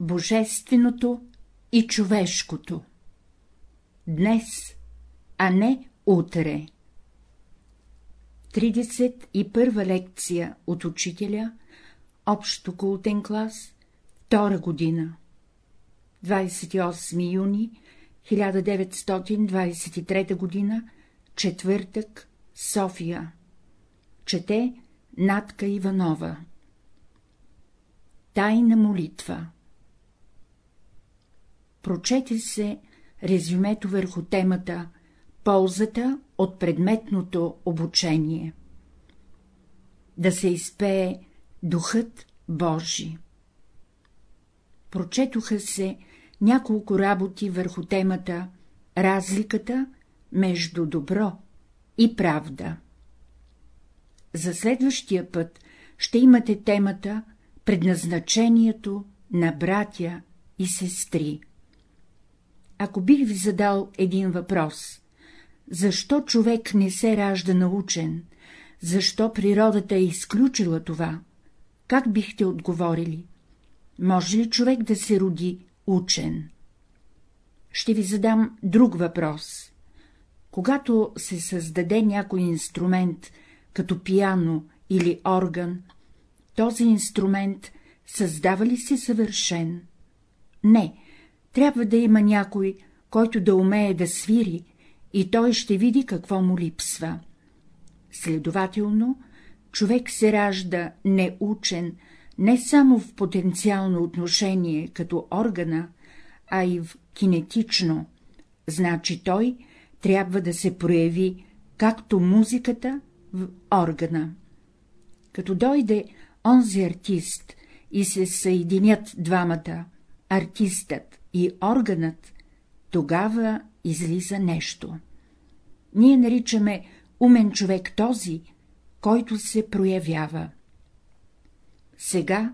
Божественото и човешкото Днес, а не утре 31 лекция от учителя, общо култен клас, втора година 28 юни 1923 година, четвъртък, София. Чете Натка Иванова. Тайна молитва Прочете се резюмето върху темата Ползата от предметното обучение. Да се изпее Духът Божи. Прочетоха се няколко работи върху темата Разликата между добро и правда. За следващия път ще имате темата Предназначението на братя и сестри. Ако бих ви задал един въпрос — защо човек не се ражда научен, защо природата е изключила това, как бихте отговорили? Може ли човек да се роди учен? Ще ви задам друг въпрос. Когато се създаде някой инструмент, като пияно или орган, този инструмент създава ли се съвършен? Не, трябва да има някой, който да умее да свири, и той ще види какво му липсва. Следователно, човек се ражда неучен не само в потенциално отношение като органа, а и в кинетично, значи той трябва да се прояви както музиката в органа. Като дойде онзи артист и се съединят двамата, артистът и органът, тогава излиза нещо. Ние наричаме умен човек този, който се проявява. Сега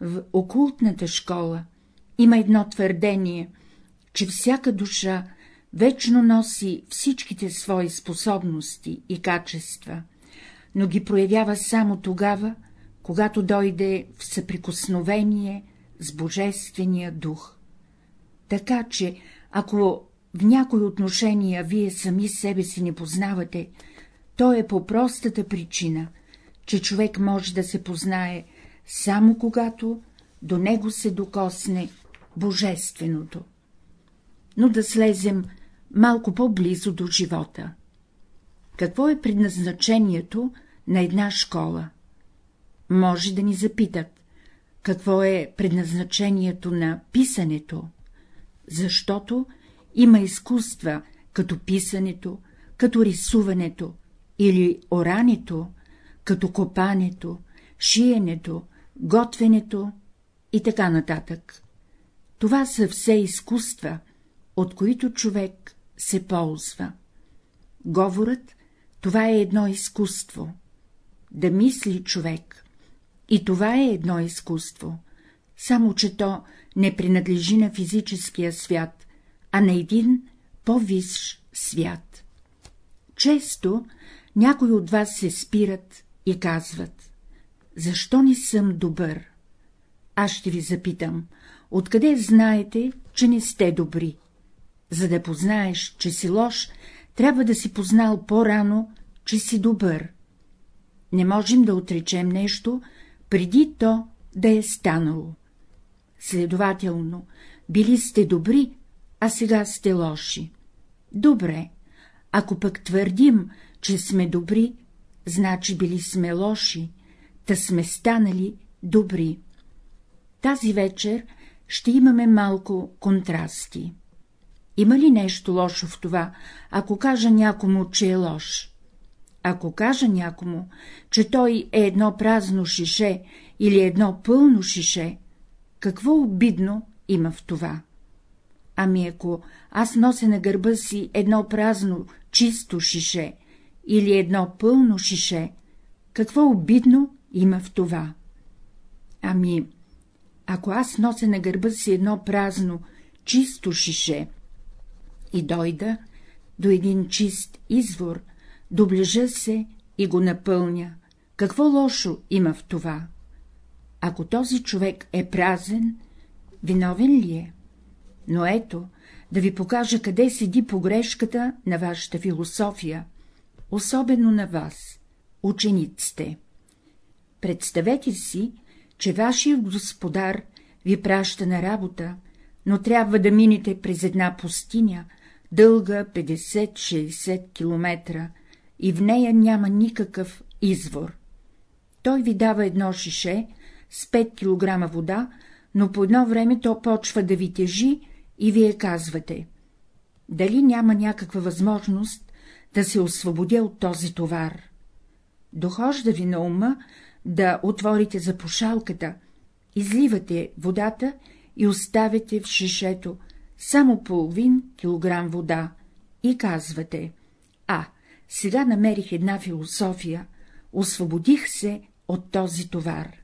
в окултната школа има едно твърдение, че всяка душа вечно носи всичките свои способности и качества, но ги проявява само тогава, когато дойде в съприкосновение с Божествения дух. Така че, ако в някои отношения вие сами себе си не познавате, то е по простата причина, че човек може да се познае само когато до него се докосне Божественото. Но да слезем малко по-близо до живота. Какво е предназначението на една школа? Може да ни запитат, какво е предназначението на писането, защото има изкуства, като писането, като рисуването или орането, като копането, шиенето, готвенето и така нататък. Това са все изкуства, от които човек се ползва. Говорът — това е едно изкуство. Да мисли човек. И това е едно изкуство, само че то не принадлежи на физическия свят, а на един по-висш свят. Често някои от вас се спират и казват — защо не съм добър? Аз ще ви запитам, откъде знаете, че не сте добри? За да познаеш, че си лош, трябва да си познал по-рано, че си добър. Не можем да отречем нещо, преди то да е станало. Следователно, били сте добри, а сега сте лоши. Добре, ако пък твърдим, че сме добри, значи били сме лоши, та сме станали добри. Тази вечер ще имаме малко контрасти. Има ли нещо лошо в това, ако кажа някому, че е лош? Ако кажа някому, че той е едно празно шише или едно пълно шише, какво обидно има в това? Ами ако аз нося на гърба си едно празно, чисто шише или едно пълно шише, какво обидно има в това? Ами, ако аз нося на гърба си едно празно, чисто шише и дойда до един чист извор, доближа се и го напълня, какво лошо има в това? Ако този човек е празен, виновен ли е? Но ето, да ви покажа къде седи погрешката на вашата философия, особено на вас, учениците. Представете си, че вашият господар ви праща на работа, но трябва да минете през една пустиня, дълга 50-60 км, и в нея няма никакъв извор. Той ви дава едно шише с 5 кг вода, но по едно време то почва да ви тежи и вие казвате — дали няма някаква възможност да се освободя от този товар. Дохожда ви на ума да отворите запушалката, изливате водата и оставяте в шишето само половин килограм вода и казвате — а, сега намерих една философия, освободих се от този товар.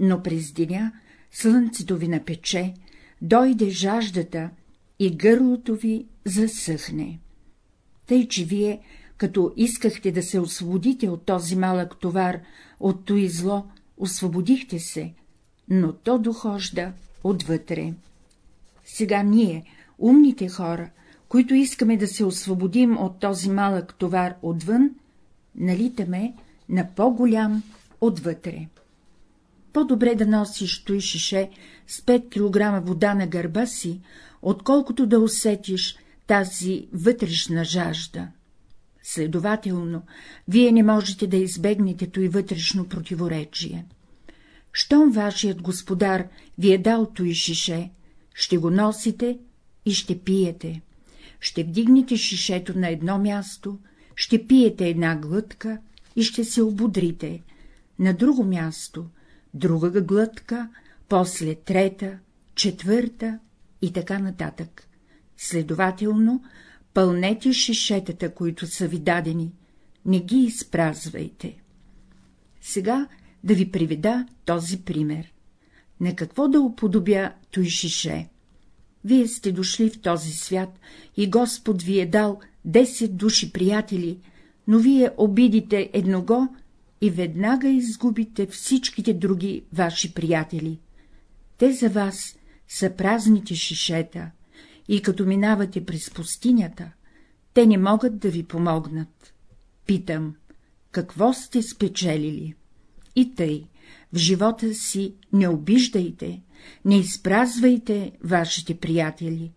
Но през деня слънцето ви напече, дойде жаждата и гърлото ви засъхне. Тъй, че вие, като искахте да се освободите от този малък товар, от той зло, освободихте се, но то дохожда отвътре. Сега ние, умните хора, които искаме да се освободим от този малък товар отвън, налитаме на по-голям отвътре. По-добре да носиш той шише с 5 кг вода на гърба си, отколкото да усетиш тази вътрешна жажда. Следователно, вие не можете да избегнете той вътрешно противоречие. Щом вашият господар ви е дал той шише, ще го носите и ще пиете. Ще вдигнете шишето на едно място, ще пиете една глътка и ще се ободрите. На друго място, друга глътка, после трета, четвърта и така нататък. Следователно, пълнете шишетата, които са ви дадени, не ги изпразвайте. Сега да ви приведа този пример. На какво да уподобя той шише? Вие сте дошли в този свят и Господ ви е дал 10 души приятели, но вие обидите едного и веднага изгубите всичките други ваши приятели. Те за вас са празните шишета, и като минавате през пустинята, те не могат да ви помогнат. Питам, какво сте спечелили? И тъй, в живота си не обиждайте, не изпразвайте вашите приятели.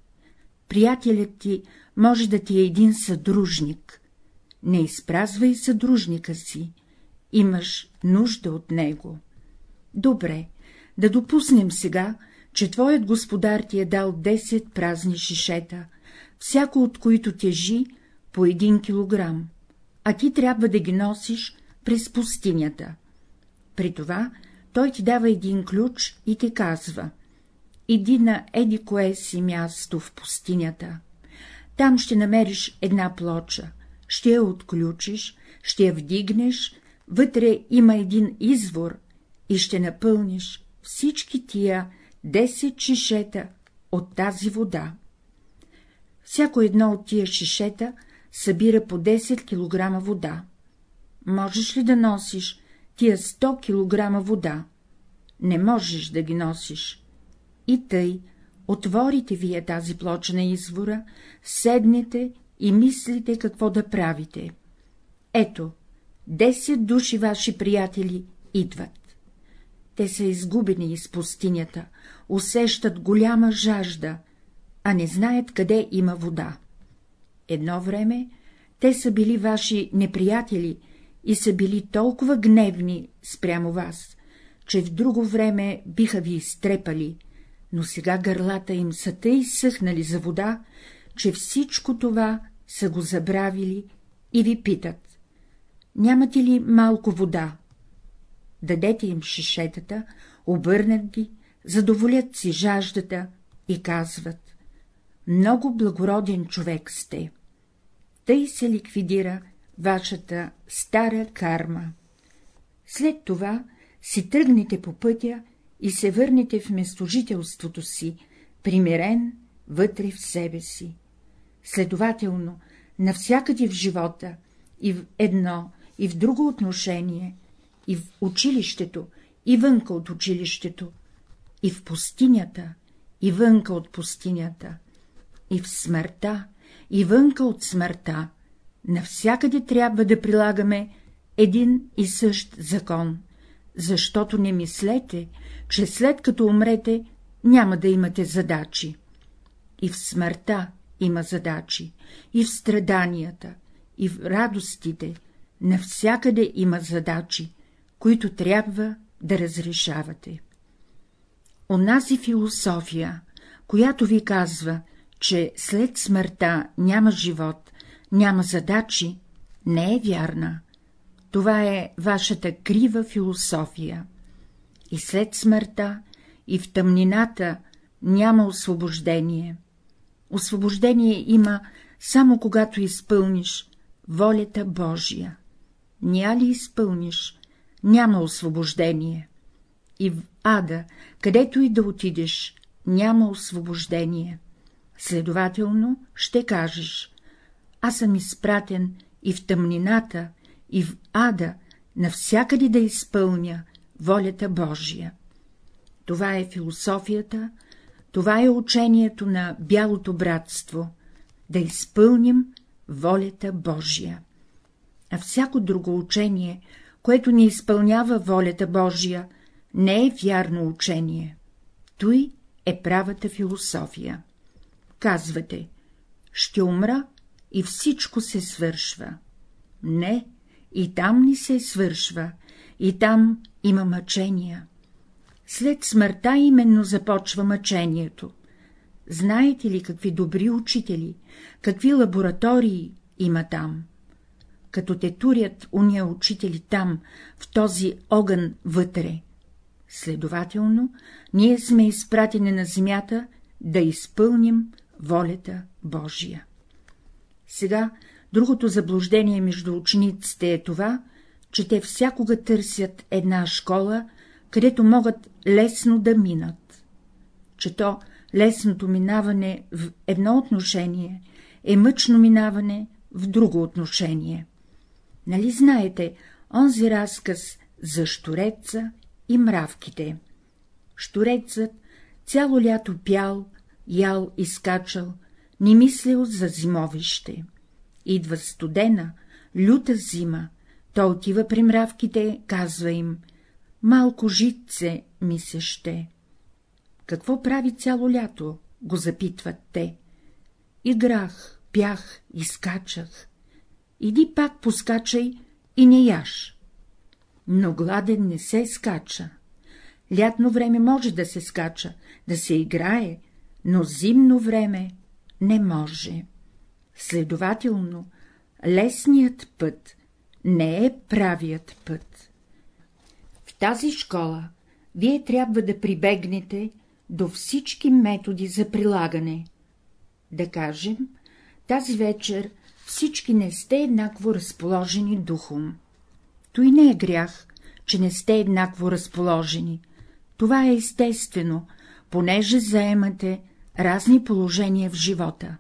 Приятелят ти може да ти е един съдружник. Не изпразвай съдружника си, имаш нужда от него. Добре, да допуснем сега, че твоят господар ти е дал 10 празни шишета, всяко от които тежи по един килограм, а ти трябва да ги носиш през пустинята. При това той ти дава един ключ и ти казва — иди на еди кое си място в пустинята. Там ще намериш една плоча, ще я отключиш, ще я вдигнеш, вътре има един извор и ще напълниш всички тия 10 шишета от тази вода. Всяко едно от тия шишета събира по 10 кг вода. Можеш ли да носиш тия 100 кг вода? Не можеш да ги носиш. И тъй, отворите вие тази плоча на извора, седнете и мислите какво да правите. Ето, 10 души ваши приятели идват. Те са изгубени из пустинята, усещат голяма жажда, а не знаят къде има вода. Едно време те са били ваши неприятели и са били толкова гневни спрямо вас, че в друго време биха ви изтрепали, но сега гърлата им са тъй съхнали за вода, че всичко това са го забравили и ви питат — нямате ли малко вода? Дадете им шишетата, обърнат ги, задоволят си жаждата и казват — много благороден човек сте. Тъй се ликвидира вашата стара карма. След това си тръгнете по пътя и се върнете в местожителството си, примирен вътре в себе си. Следователно, навсякъде в живота, и в едно, и в друго отношение, и в училището, и вънка от училището, и в пустинята, и вънка от пустинята, и в смъртта, и вънка от смъртта, навсякъде трябва да прилагаме един и същ закон, защото не мислете, че след като умрете, няма да имате задачи. И в смъртта има задачи, и в страданията, и в радостите, навсякъде има задачи, които трябва да разрешавате. Онази философия, която ви казва, че след смъртта няма живот, няма задачи, не е вярна. Това е вашата крива философия. И след смъртта, и в тъмнината няма освобождение. Освобождение има само когато изпълниш волята Божия. Ня ли изпълниш, няма освобождение. И в ада, където и да отидеш, няма освобождение. Следователно ще кажеш, аз съм изпратен и в тъмнината, и в ада, навсякъде да изпълня волята Божия. Това е философията, това е учението на бялото братство — да изпълним волята Божия. А всяко друго учение, което не изпълнява волята Божия, не е вярно учение. Той е правата философия. Казвате, ще умра и всичко се свършва. Не, и там ни се свършва, и там има мъчения. След смъртта именно започва мъчението. Знаете ли какви добри учители, какви лаборатории има там? Като те турят уния учители там, в този огън вътре. Следователно, ние сме изпратени на земята да изпълним волята Божия. Сега другото заблуждение между учениците е това, че те всякога търсят една школа, където могат лесно да минат. Че то лесното минаване в едно отношение е мъчно минаване в друго отношение. Нали знаете онзи разказ за штуреца и мравките? Штурецът цяло лято пял, ял и скачал, не мислил за зимовище. Идва студена, люта зима, той отива при мравките, казва им — малко житце ми се ще. Какво прави цяло лято? го запитват те. Играх, пях, изкачах. Иди пак поскачай и не яш. Но гладен не се скача. Лятно време може да се скача, да се играе, но зимно време не може. Следователно, лесният път не е правият път. В тази школа вие трябва да прибегнете до всички методи за прилагане. Да кажем, тази вечер всички не сте еднакво разположени духом. Той не е грях, че не сте еднакво разположени. Това е естествено, понеже заемате разни положения в живота.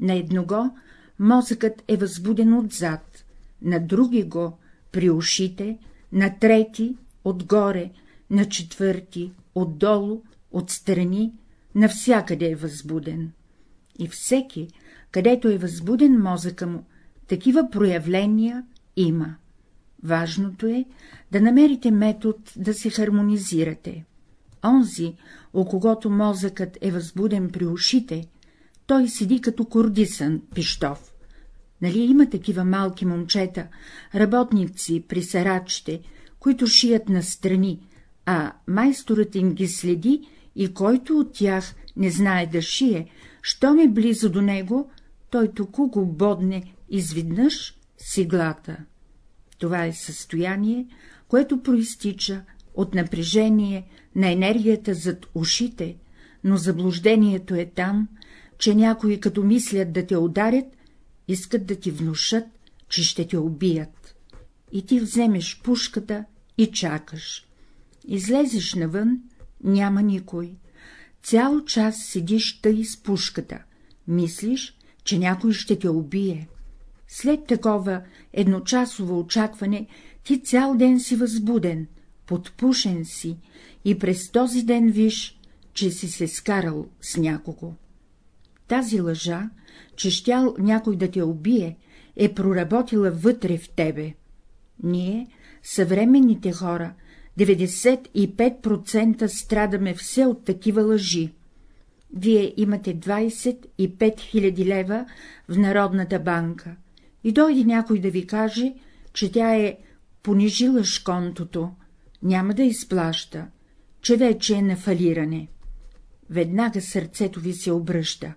На едного мозъкът е възбуден отзад, на други го при ушите, на трети отгоре, на четвърти отдолу, отстрани, навсякъде е възбуден. И всеки, където е възбуден мозъка му, такива проявления има. Важното е да намерите метод да се хармонизирате. Онзи, у когото мозъкът е възбуден при ушите, той седи като кордисан пиштов. Нали има такива малки момчета, работници при сарачите, които шият настрани, а майсторът им ги следи и който от тях не знае да шие, що ми близо до него, той току го бодне изведнъж с иглата. Това е състояние, което проистича от напрежение на енергията зад ушите, но заблуждението е там, че някои, като мислят да те ударят, искат да ти внушат, че ще те убият. И ти вземеш пушката и чакаш. Излезеш навън, няма никой. Цял час седиш тъй с пушката, мислиш, че някой ще те убие. След такова едночасово очакване ти цял ден си възбуден, подпушен си и през този ден виж, че си се скарал с някого. Тази лъжа, че щял някой да те убие, е проработила вътре в тебе. Ние, съвременните хора, 95% страдаме все от такива лъжи. Вие имате 25 000 лева в Народната банка и дойде някой да ви каже, че тя е понижила шконтото, няма да изплаща, че вече е на фалиране. Веднага сърцето ви се обръща,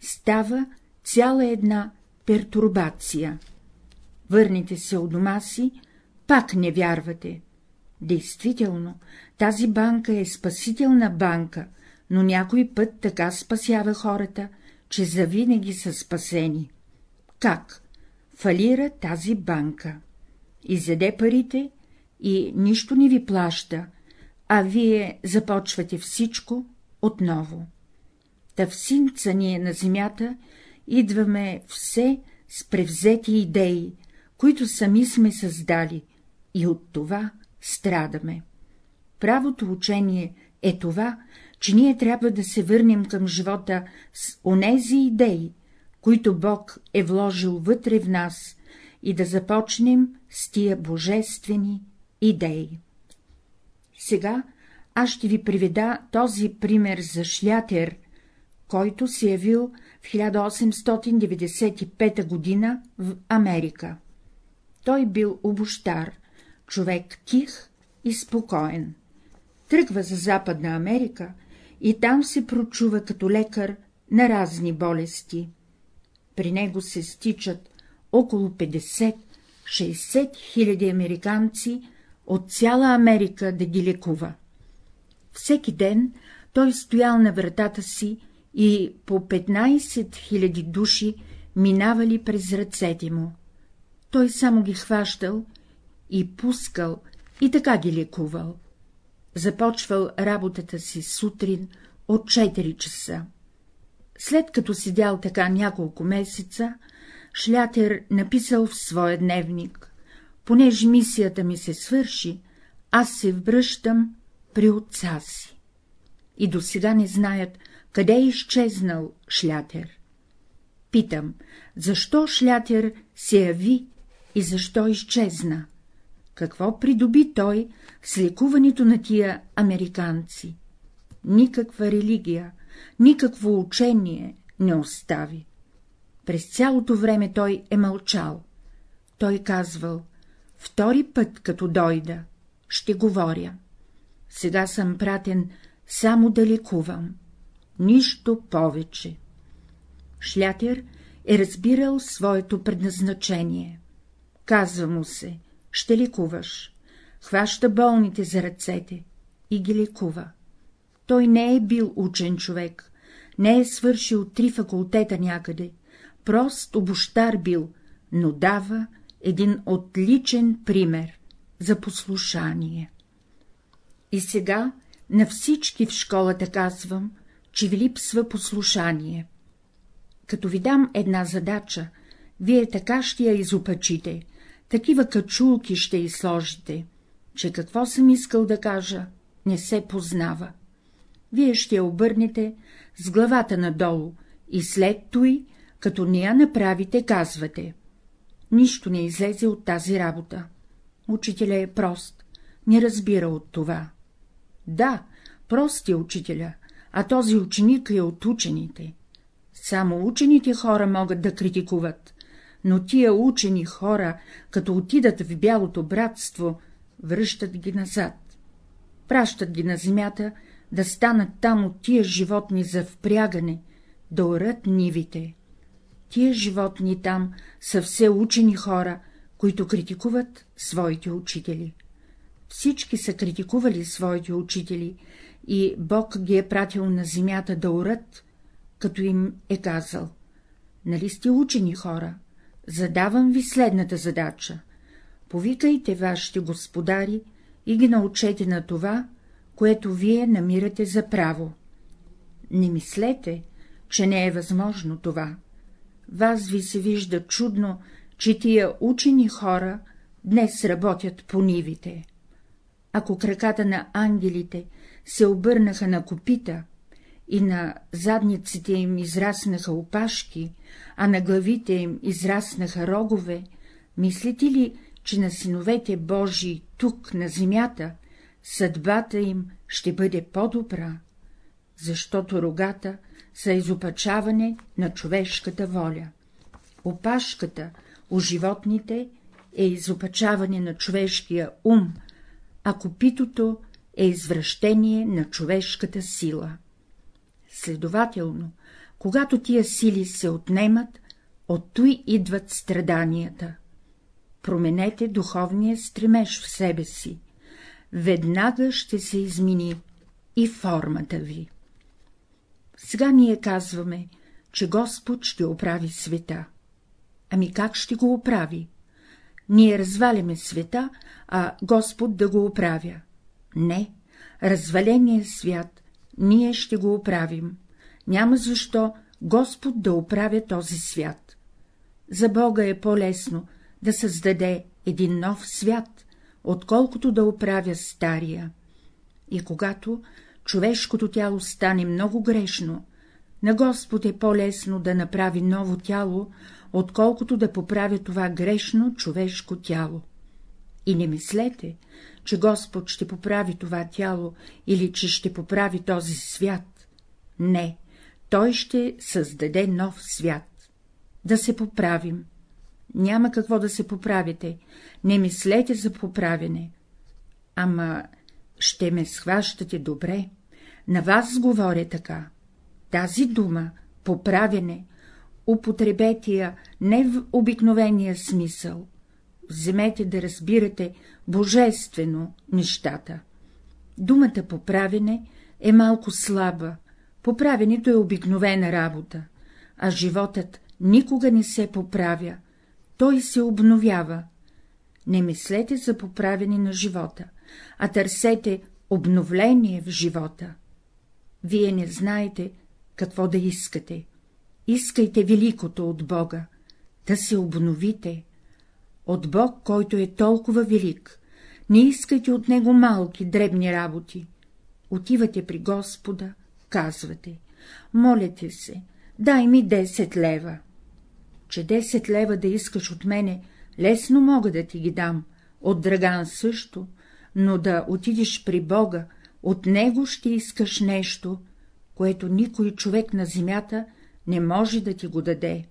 става цяла една пертурбация. Върнете се у дома си, пак не вярвате. Действително, тази банка е спасителна банка, но някой път така спасява хората, че завинаги са спасени. Как? Фалира тази банка. Изеде парите и нищо не ви плаща, а вие започвате всичко отново. Та в ние на земята идваме все с превзети идеи, които сами сме създали, и от това страдаме. Правото учение е това, че ние трябва да се върнем към живота с онези идеи, които Бог е вложил вътре в нас, и да започнем с тия божествени идеи. Сега аз ще ви приведа този пример за шлятер, който се явил в 1895 година в Америка. Той бил обощар, човек тих и спокоен. Тръгва за Западна Америка и там се прочува като лекар на разни болести. При него се стичат около 50-60 хиляди американци от цяла Америка да ги лекува. Всеки ден той стоял на вратата си и по 15 хиляди души минавали през ръцете му. Той само ги хващал и пускал и така ги лекувал. Започвал работата си сутрин от 4 часа. След като седял така няколко месеца, Шлятер написал в своя дневник понеже мисията ми се свърши, аз се връщам при отца си. И до сега не знаят, къде е изчезнал Шлятер. Питам, защо Шлятер се яви и защо изчезна? Какво придоби той с лекуването на тия американци? Никаква религия, никакво учение не остави. През цялото време той е мълчал. Той казвал, втори път, като дойда, ще говоря. Сега съм пратен само да лекувам. Нищо повече. Шлятер е разбирал своето предназначение. Казва му се, ще лекуваш. Хваща болните за ръцете и ги лекува. Той не е бил учен човек, не е свършил три факултета някъде, прост обощар бил, но дава един отличен пример за послушание. И сега на всички в школата казвам, че ви липсва послушание. Като ви дам една задача, вие така ще я изопачите, такива качулки ще изложите, че какво съм искал да кажа, не се познава. Вие ще я обърнете с главата надолу и след той, като не я направите, казвате Нищо не излезе от тази работа. Учителя е прост, не разбира от това. Да, прост е учителя, а този ученик е от учените. Само учените хора могат да критикуват, но тия учени хора, като отидат в бялото братство, връщат ги назад. Пращат ги на земята да станат там от тия животни за впрягане, да орат нивите. Тия животни там са все учени хора, които критикуват своите учители. Всички са критикували своите учители и Бог ги е пратил на земята да урат, като им е казал. Нали сте учени хора? Задавам ви следната задача. Повикайте вашите господари и ги научете на това, което вие намирате за право. Не мислете, че не е възможно това вас ви се вижда чудно, че тия учени хора днес работят по нивите. Ако краката на ангелите се обърнаха на копита и на задниците им израснаха опашки, а на главите им израснаха рогове, мислите ли, че на синовете Божии тук, на земята, съдбата им ще бъде по-добра, защото рогата са изопачаване на човешката воля. Опашката у животните е изопачаване на човешкия ум, а копитото е извращение на човешката сила. Следователно, когато тия сили се отнемат, от той идват страданията. Променете духовния стремеж в себе си. Веднага ще се измени и формата ви. Сега ние казваме, че Господ ще оправи света. Ами как ще го оправи? Ние разваляме света, а Господ да го оправя. Не, разваления свят ние ще го оправим. Няма защо Господ да оправя този свят. За Бога е по-лесно да създаде един нов свят, отколкото да оправя стария. И когато човешкото тяло стане много грешно, на Господ е по-лесно да направи ново тяло, отколкото да поправя това грешно човешко тяло. И не мислете, че Господ ще поправи това тяло или че ще поправи този свят. Не, Той ще създаде нов свят. Да се поправим. Няма какво да се поправите, не мислете за поправене. Ама ще ме схващате добре, на вас говоря така. Тази дума, поправене, употребете я не в обикновения смисъл. Вземете да разбирате божествено нещата. Думата поправене е малко слаба, поправенето е обикновена работа, а животът никога не се поправя, той се обновява. Не мислете за поправене на живота, а търсете обновление в живота. Вие не знаете какво да искате. Искайте великото от Бога, да се обновите. От Бог, който е толкова велик, не искайте от Него малки, дребни работи. Отивате при Господа, казвате, молете се, дай ми 10 лева. Че 10 лева да искаш от мене, лесно мога да ти ги дам, от Драган също, но да отидеш при Бога, от него ще искаш нещо, което никой човек на земята не може да ти го даде.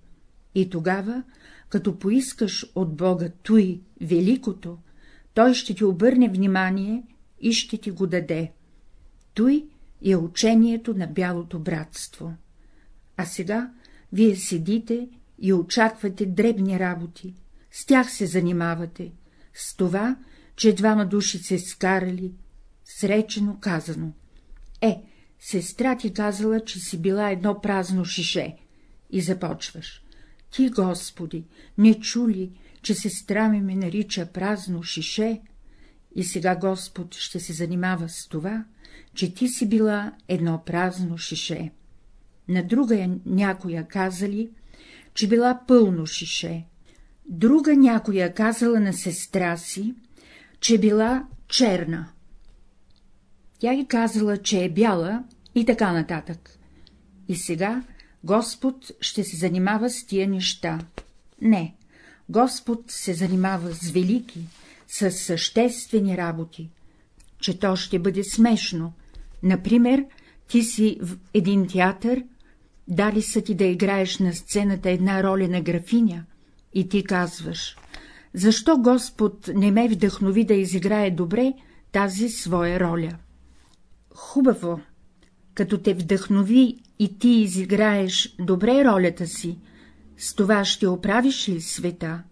И тогава, като поискаш от Бога той, великото, той ще ти обърне внимание и ще ти го даде. Той е учението на бялото братство. А сега вие седите и очаквате дребни работи, с тях се занимавате, с това, че двама души се скарали, сречено казано. Е, сестра ти казала, че си била едно празно шише. И започваш. Ти, Господи, не чули, че сестра ми ме нарича празно шише? И сега Господ ще се занимава с това, че ти си била едно празно шише. На друга някоя казали, че била пълно шише. Друга някоя казала на сестра си, че била черна. Тя ги казала, че е бяла и така нататък. И сега Господ ще се занимава с тия неща. Не, Господ се занимава с велики, с съществени работи, че то ще бъде смешно. Например, ти си в един театър, дали са ти да играеш на сцената една роля на графиня, и ти казваш, защо Господ не ме вдъхнови да изиграе добре тази своя роля? Хубаво, като те вдъхнови и ти изиграеш добре ролята си, с това ще оправиш ли света?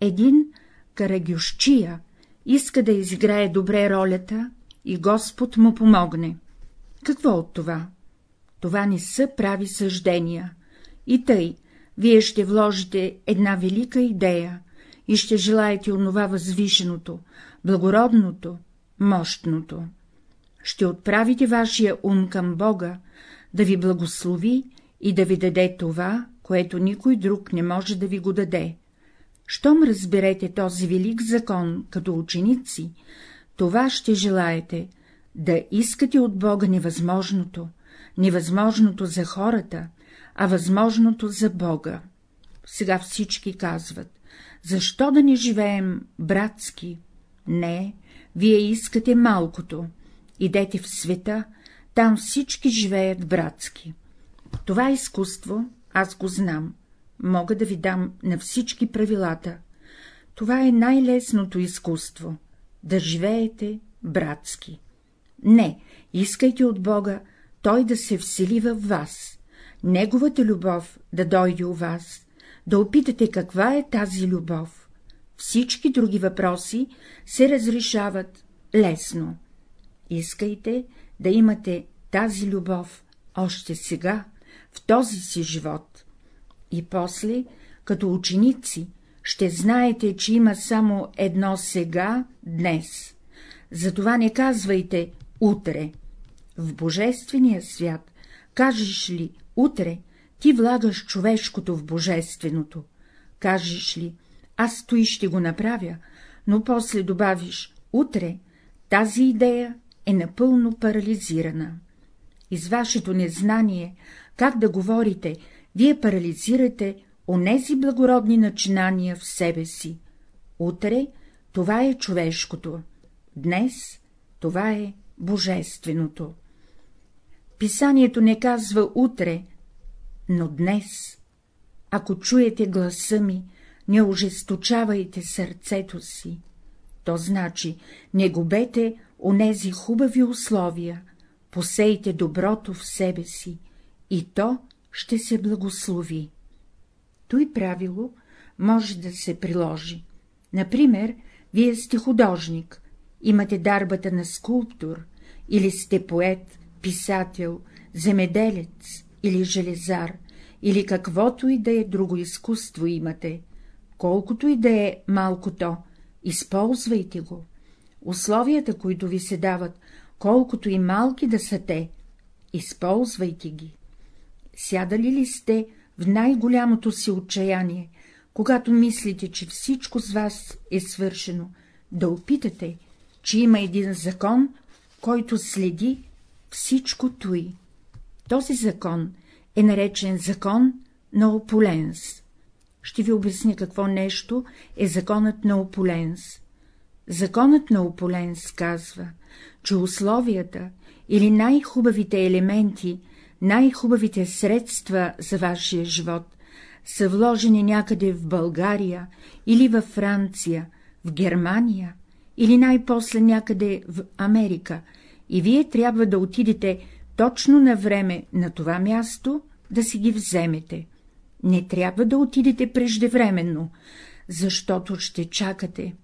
Един карагющия иска да изиграе добре ролята и Господ му помогне. Какво от това? Това не са прави съждения. И тъй, вие ще вложите една велика идея и ще желаете онова възвишеното, благородното, мощното ще отправите вашия ум към Бога, да ви благослови и да ви даде това, което никой друг не може да ви го даде. Щом разберете този велик закон като ученици, това ще желаете, да искате от Бога невъзможното, невъзможното за хората, а възможното за Бога. Сега всички казват, защо да не живеем братски? Не, вие искате малкото. Идете в света, там всички живеят братски. Това изкуство аз го знам. Мога да ви дам на всички правилата. Това е най-лесното изкуство — да живеете братски. Не, искайте от Бога Той да се всели във вас, Неговата любов да дойде у вас, да опитате каква е тази любов. Всички други въпроси се разрешават лесно. Искайте да имате тази любов още сега, в този си живот. И после, като ученици, ще знаете, че има само едно сега, днес. Затова не казвайте утре. В Божествения свят, кажеш ли утре, ти влагаш човешкото в божественото. Кажеш ли, аз той ще го направя, но после добавиш утре, тази идея е напълно парализирана. Из вашето незнание, как да говорите, вие парализирате онези благородни начинания в себе си. Утре това е човешкото, днес това е божественото. Писанието не казва утре, но днес. Ако чуете гласа ми, не ожесточавайте сърцето си. То значи, не губете онези хубави условия, посейте доброто в себе си, и то ще се благослови. Той правило може да се приложи. Например, вие сте художник, имате дарбата на скулптор, или сте поет, писател, земеделец или железар, или каквото и да е друго изкуство имате, колкото и да е малко то, използвайте го. Условията, които ви се дават, колкото и малки да са те, използвайте ги. Сядали ли сте в най-голямото си отчаяние, когато мислите, че всичко с вас е свършено, да опитате, че има един закон, който следи всичко той. Този закон е наречен закон на Ополенс. Ще ви обясня какво нещо е законът на Ополенс. Законът на Ополенс казва, че условията или най-хубавите елементи, най-хубавите средства за вашия живот са вложени някъде в България или във Франция, в Германия или най-после някъде в Америка, и вие трябва да отидете точно на време на това място да си ги вземете. Не трябва да отидете преждевременно, защото ще чакате,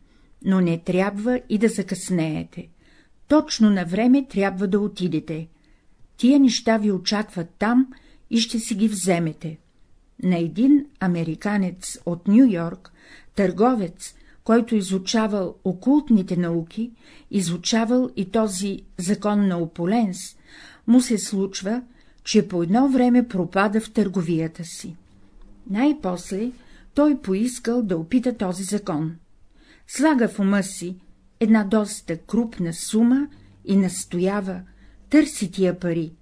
но не трябва и да закъснеете. Точно на време трябва да отидете. Тия неща ви очакват там и ще си ги вземете. На един американец от Нью-Йорк, търговец, който изучавал окултните науки, изучавал и този закон на Ополенс, му се случва, че по едно време пропада в търговията си. Най-после той поискал да опита този закон. Слага в ума си една доста крупна сума и настоява, търси тия пари,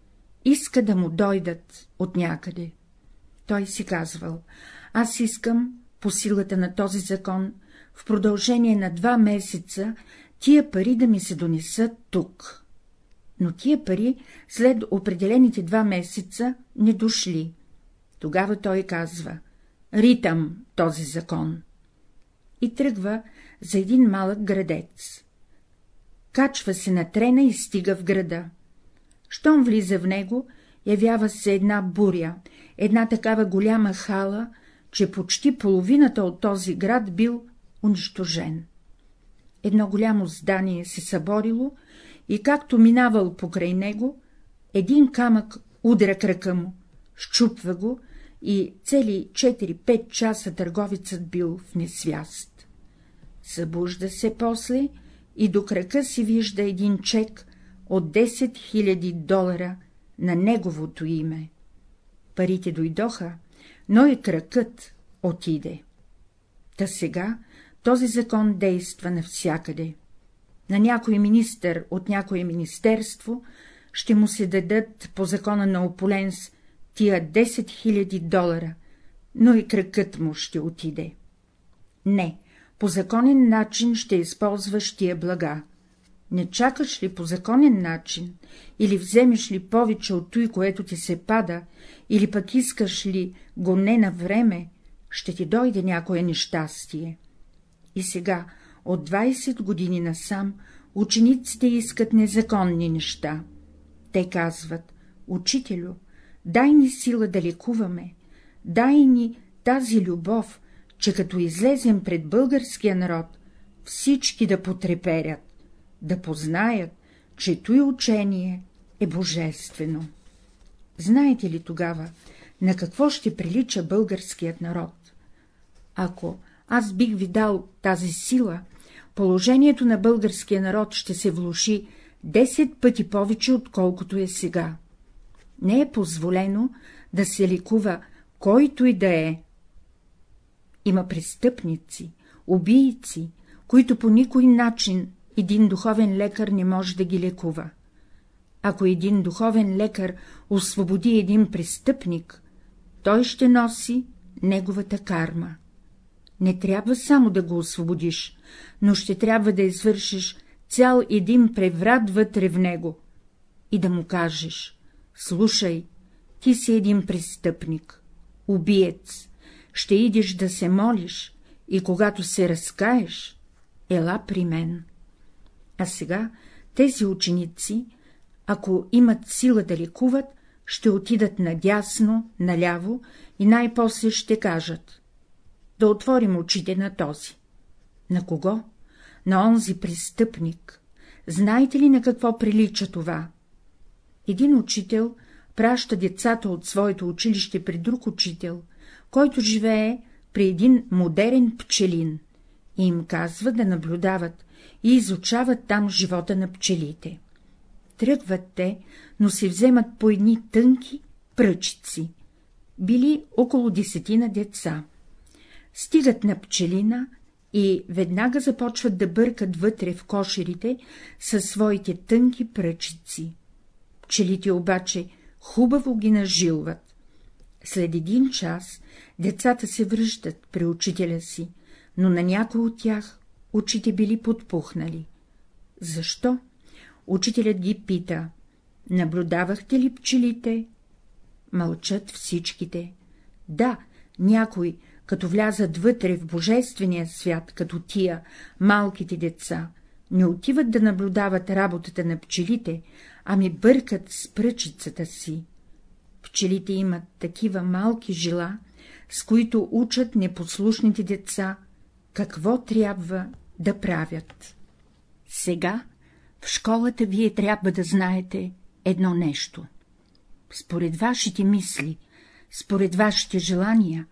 иска да му дойдат от някъде. Той си казвал, аз искам, по силата на този закон, в продължение на два месеца тия пари да ми се донесат тук но тия пари след определените два месеца не дошли. Тогава той казва — ритам този закон. И тръгва за един малък градец. Качва се на трена и стига в града. Щом влиза в него, явява се една буря, една такава голяма хала, че почти половината от този град бил унищожен. Едно голямо здание се съборило и както минавал покрай него, един камък удря крака му, щупва го и цели 4-5 часа търговецът бил в несвяст. Събужда се после и до крака си вижда един чек от 10 000 долара на неговото име. Парите дойдоха, но и кракът отиде. Та сега този закон действа навсякъде. на някой министър от някое министерство, ще му се дадат по закона на Ополенс тия 10 000 долара, но и кръкът му ще отиде. Не, по законен начин ще използваш тия блага. Не чакаш ли по законен начин, или вземеш ли повече от той, което ти се пада, или пък искаш ли го не на време, ще ти дойде някое нещастие. И сега, от 20 години насам, учениците искат незаконни неща. Те казват, учителю, дай ни сила да лекуваме, дай ни тази любов, че като излезем пред българския народ, всички да потреперят, да познаят, че той учение е божествено. Знаете ли тогава, на какво ще прилича българският народ? Ако аз бих ви дал тази сила, положението на българския народ ще се влуши 10 пъти повече, отколкото е сега. Не е позволено да се ликува който и да е. Има престъпници, убийци, които по никой начин един духовен лекар не може да ги лекува. Ако един духовен лекар освободи един престъпник, той ще носи неговата карма. Не трябва само да го освободиш, но ще трябва да извършиш цял един преврат вътре в него и да му кажеш — слушай, ти си един престъпник, убиец, ще идиш да се молиш и когато се разкаеш, ела при мен. А сега тези ученици, ако имат сила да лекуват, ще отидат надясно, наляво и най-после ще кажат — да отворим очите на този. На кого? На онзи престъпник. Знаете ли на какво прилича това? Един учител праща децата от своето училище при друг учител, който живее при един модерен пчелин, и им казва да наблюдават и изучават там живота на пчелите. Тръгват те, но се вземат по едни тънки пръчици. Били около десетина деца. Стигат на пчелина и веднага започват да бъркат вътре в кошерите със своите тънки пръчици. Пчелите обаче хубаво ги нажилват. След един час децата се връщат при учителя си, но на някой от тях очите били подпухнали. Защо? Учителят ги пита. Наблюдавахте ли пчелите? Мълчат всичките. Да, някой, като влязат вътре в божествения свят, като тия, малките деца, не отиват да наблюдават работата на пчелите, ами бъркат с пръчицата си. Пчелите имат такива малки жила, с които учат непослушните деца, какво трябва да правят. Сега в школата вие трябва да знаете едно нещо. Според вашите мисли, според вашите желания,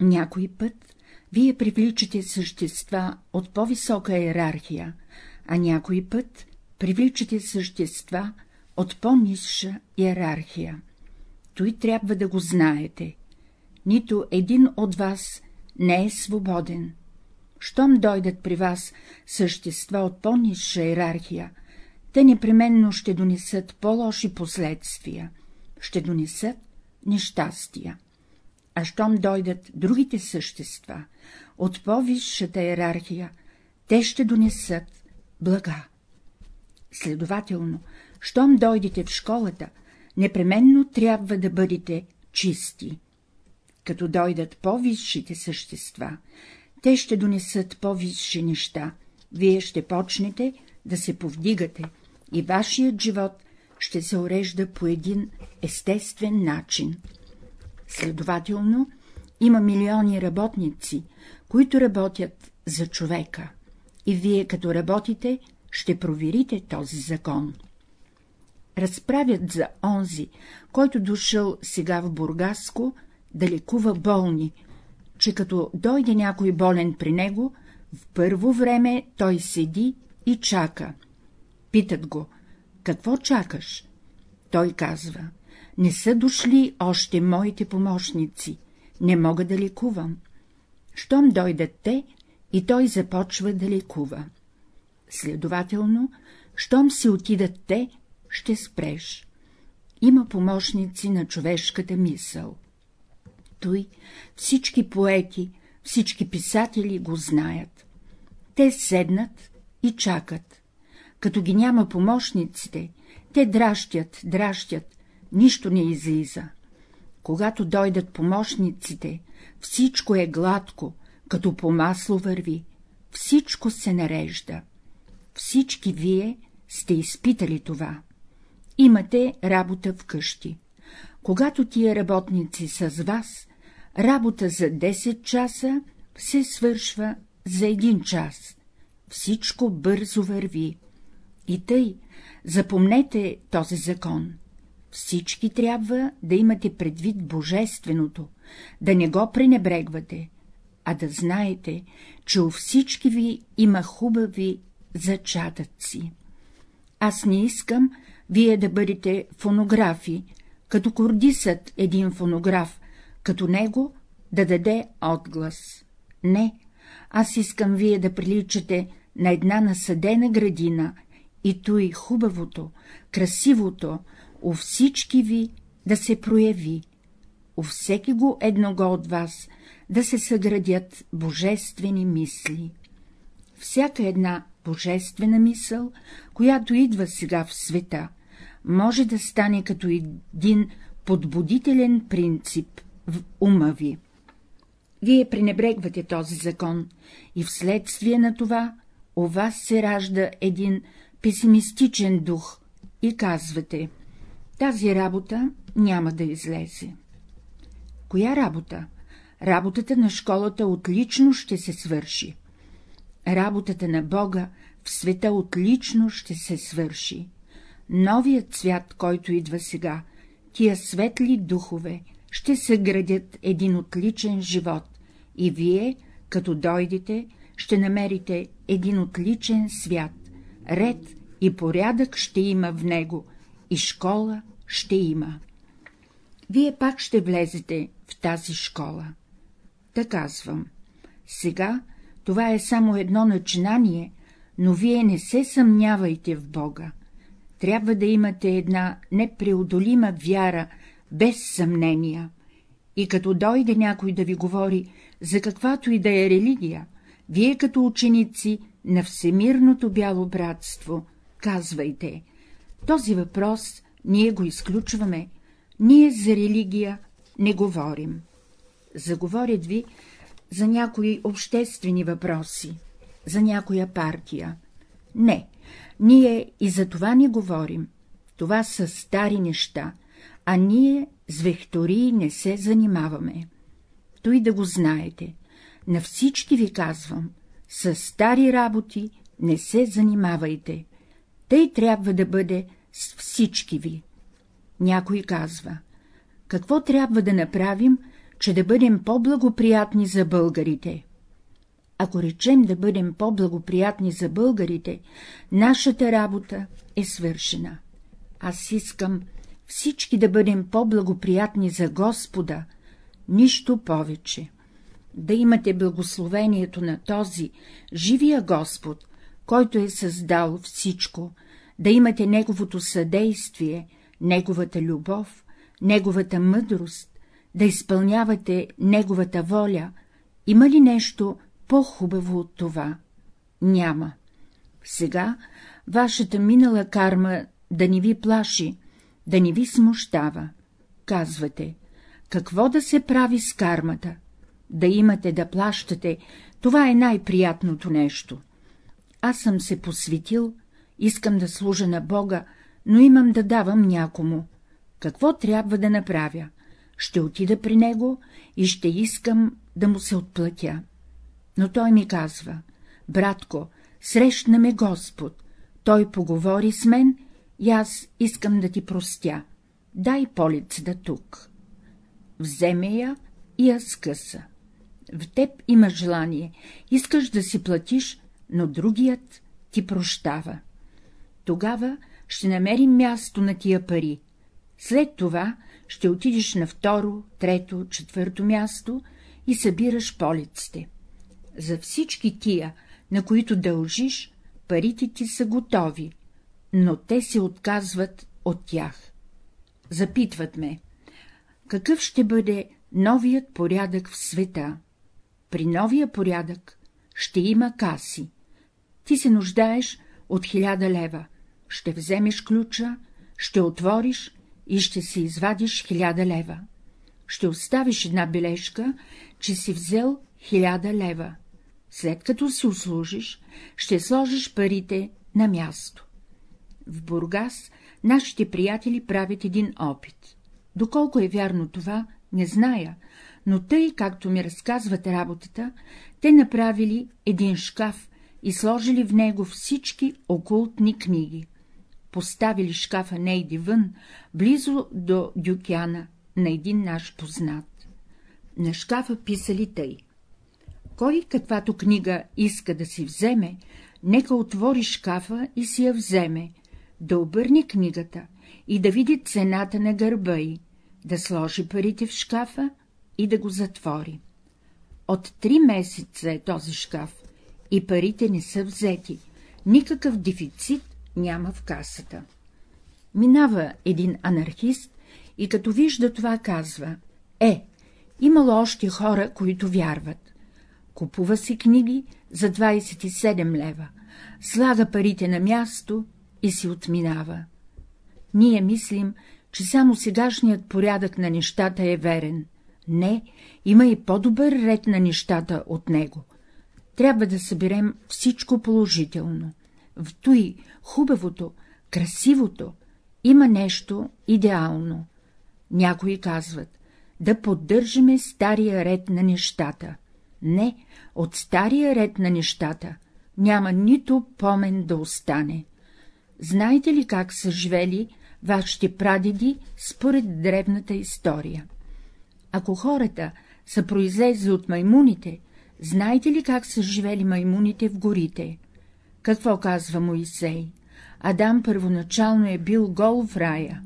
някой път вие привличате същества от по-висока иерархия, а някой път привличате същества от по-низша иерархия. Той трябва да го знаете. Нито един от вас не е свободен. Щом дойдат при вас същества от по-низша иерархия, те непременно ще донесат по-лоши последствия, ще донесат нещастия. А щом дойдат другите същества от по-висшата иерархия, те ще донесат блага. Следователно, щом дойдете в школата, непременно трябва да бъдете чисти. Като дойдат по-висшите същества, те ще донесат по-висши неща, вие ще почнете да се повдигате и вашият живот ще се урежда по един естествен начин. Следователно, има милиони работници, които работят за човека, и вие, като работите, ще проверите този закон. Разправят за онзи, който дошъл сега в Бургаско да лекува болни, че като дойде някой болен при него, в първо време той седи и чака. Питат го, какво чакаш? Той казва, не са дошли още моите помощници, не мога да лекувам. Щом дойдат те, и той започва да лекува. Следователно, щом си отидат те, ще спреш. Има помощници на човешката мисъл. Той всички поети, всички писатели го знаят. Те седнат и чакат. Като ги няма помощниците, те дращят, дращят, нищо не излиза. Когато дойдат помощниците, всичко е гладко, като по масло върви, всичко се нарежда. Всички вие сте изпитали това. Имате работа вкъщи. Когато тия работници са с вас, работа за 10 часа се свършва за един час. Всичко бързо върви. И тъй, запомнете този закон. Всички трябва да имате предвид божественото, да не го пренебрегвате, а да знаете, че у всички ви има хубави зачатъци. Аз не искам вие да бъдете фонографи, като кордисът един фонограф, като него да даде отглас. Не, аз искам вие да приличате на една насъдена градина и то и хубавото, красивото, у всички ви да се прояви, у всеки го едного от вас да се съградят божествени мисли. Всяка една божествена мисъл, която идва сега в света, може да стане като един подбудителен принцип в ума ви. Вие пренебрегвате този закон и вследствие на това у вас се ражда един песимистичен дух и казвате — тази работа няма да излезе. Коя работа? Работата на школата отлично ще се свърши. Работата на Бога в света отлично ще се свърши. Новият свят, който идва сега, тия светли духове, ще се градят един отличен живот, и вие, като дойдете, ще намерите един отличен свят, ред и порядък ще има в него, и школа ще има. Вие пак ще влезете в тази школа. Та казвам, сега това е само едно начинание, но вие не се съмнявайте в Бога. Трябва да имате една непреодолима вяра, без съмнения. И като дойде някой да ви говори за каквато и да е религия, вие като ученици на Всемирното бяло братство, казвайте, този въпрос ние го изключваме, ние за религия не говорим. Заговорят ви за някои обществени въпроси, за някоя партия. Не, ние и за това не говорим. Това са стари неща, а ние с вектории не се занимаваме. Той да го знаете. На всички ви казвам, с стари работи не се занимавайте. Тъй трябва да бъде с всички ви. Някой казва, какво трябва да направим, че да бъдем по-благоприятни за българите? Ако речем да бъдем по-благоприятни за българите, нашата работа е свършена. Аз искам всички да бъдем по-благоприятни за Господа, нищо повече. Да имате благословението на този живия Господ, който е създал всичко, да имате Неговото съдействие, Неговата любов, Неговата мъдрост, да изпълнявате Неговата воля, има ли нещо по-хубаво от това? Няма. Сега вашата минала карма да ни ви плаши, да ни ви смущава. Казвате, какво да се прави с кармата? Да имате да плащате, това е най-приятното нещо. Аз съм се посветил, искам да служа на Бога, но имам да давам някому. Какво трябва да направя? Ще отида при него и ще искам да му се отплатя. Но той ми казва, братко, срещна ме Господ, той поговори с мен и аз искам да ти простя. Дай полицата тук. Вземе я и я скъса. В теб има желание, искаш да си платиш, но другият ти прощава. Тогава ще намерим място на тия пари. След това ще отидеш на второ, трето, четвърто място и събираш полиците. За всички тия, на които дължиш, парите ти са готови, но те се отказват от тях. Запитват ме, какъв ще бъде новият порядък в света? При новия порядък ще има каси. Ти се нуждаеш от хиляда лева. Ще вземеш ключа, ще отвориш и ще си извадиш хиляда лева. Ще оставиш една бележка, че си взел хиляда лева. След като си услужиш, ще сложиш парите на място. В Бургас нашите приятели правят един опит. Доколко е вярно това, не зная, но тъй, както ми разказват работата, те направили един шкаф и сложили в него всички окултни книги. Поставили шкафа Нейди вън, близо до дюкяна, на един наш познат. На шкафа писали тъй. Кой каквато книга иска да си вземе, нека отвори шкафа и си я вземе, да обърне книгата и да види цената на гърба й, да сложи парите в шкафа и да го затвори. От три месеца е този шкаф и парите не са взети, никакъв дефицит няма в касата. Минава един анархист и като вижда това казва — е, имало още хора, които вярват. Купува си книги за 27 лева, слага парите на място и си отминава. Ние мислим, че само сегашният порядък на нещата е верен. Не, има и по-добър ред на нещата от него. Трябва да съберем всичко положително. В той хубавото, красивото има нещо идеално. Някои казват да поддържаме стария ред на нещата. Не, от стария ред на нещата няма нито помен да остане. Знаете ли как са живели вашите прадеди според древната история? Ако хората са произлезли от маймуните, знаете ли как са живели маймуните в горите? Какво казва Моисей? Адам първоначално е бил гол в рая.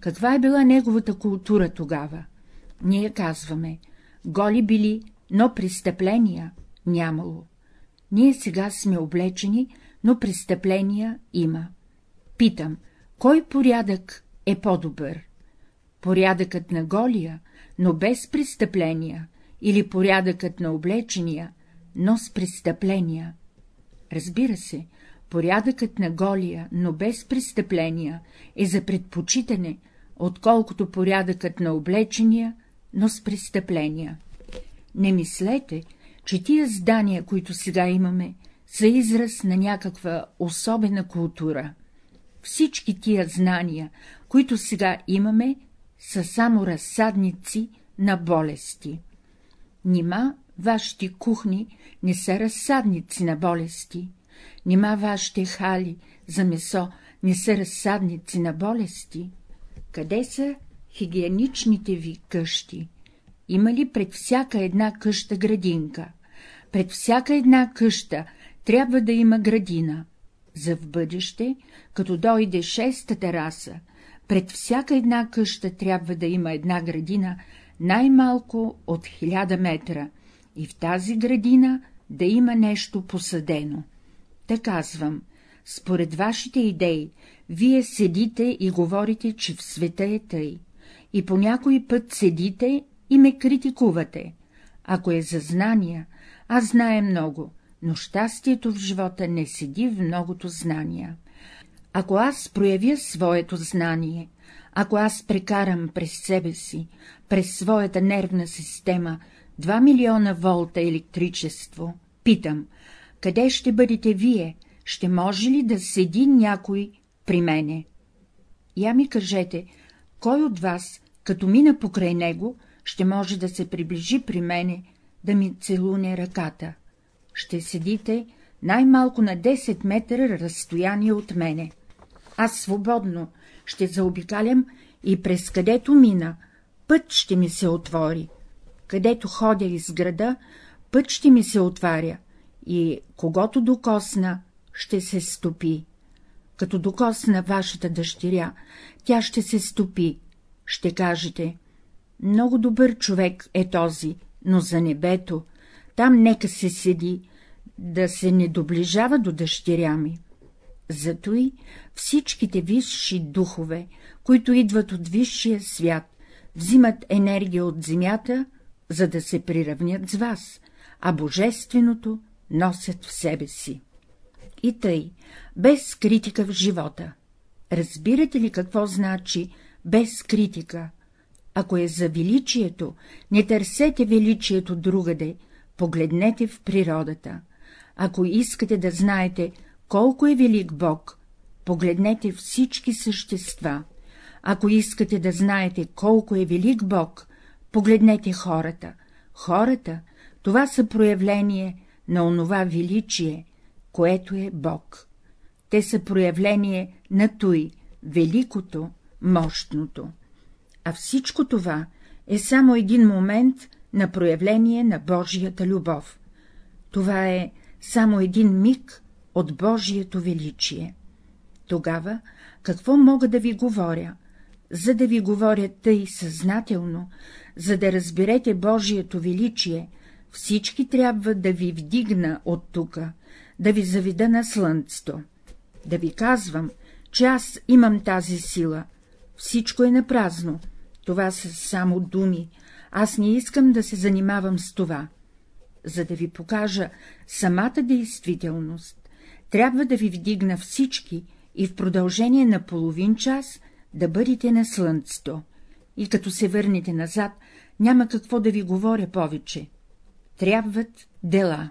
Каква е била неговата култура тогава? Ние казваме, голи били, но престъпления нямало. Ние сега сме облечени, но престъпления има. Питам, кой порядък е по-добър? Порядъкът на голия, но без престъпления, или порядъкът на облечения, но с престъпления? Разбира се, порядъкът на голия, но без престъпления, е за предпочитане, отколкото порядъкът на облечения, но с престъпления. Не мислете, че тия здания, които сега имаме, са израз на някаква особена култура. Всички тия знания, които сега имаме, са само разсадници на болести. Нима вашите кухни не са разсадници на болести, нима вашите хали за месо не са разсадници на болести. Къде са хигиеничните ви къщи? Има ли пред всяка една къща градинка? Пред всяка една къща трябва да има градина. За в бъдеще, като дойде шестата раса, пред всяка една къща трябва да има една градина, най-малко от хиляда метра, и в тази градина да има нещо посадено. Та казвам, според вашите идеи, вие седите и говорите, че в света е тъй, и по някой път седите и ме критикувате. Ако е за знания, аз знае много, но щастието в живота не седи в многото знания. Ако аз проявя своето знание, ако аз прекарам през себе си, през своята нервна система 2 милиона волта електричество, питам, къде ще бъдете вие, ще може ли да седи някой при мене? Я ми кажете, кой от вас, като мина покрай него, ще може да се приближи при мене, да ми целуне ръката? Ще седите най-малко на 10 метра разстояние от мене. Аз свободно ще заобикалям и през където мина, път ще ми се отвори. Където ходя из града, път ще ми се отваря и когато докосна, ще се стопи. Като докосна вашата дъщеря, тя ще се стопи. Ще кажете, много добър човек е този, но за небето, там нека се седи, да се не доближава до дъщеря ми. Зато и всичките висши духове, които идват от висшия свят, взимат енергия от земята, за да се приравнят с вас, а божественото носят в себе си. И тъй, без критика в живота. Разбирате ли какво значи без критика? Ако е за величието, не търсете величието другаде, погледнете в природата. Ако искате да знаете колко е велик Бог, погледнете всички същества. Ако искате да знаете колко е велик Бог, погледнете хората. Хората — това са проявление на онова величие, което е Бог. Те са проявление на той, великото, мощното. А всичко това е само един момент на проявление на Божията любов. Това е само един миг от Божието величие. Тогава какво мога да ви говоря? За да ви говоря тъй съзнателно, за да разберете Божието величие, всички трябва да ви вдигна от тука, да ви завида на слънцето, да ви казвам, че аз имам тази сила. Всичко е напразно, това са само думи, аз не искам да се занимавам с това. За да ви покажа самата действителност, трябва да ви вдигна всички и в продължение на половин час да бъдете на слънцето, и като се върнете назад, няма какво да ви говоря повече. Трябват дела.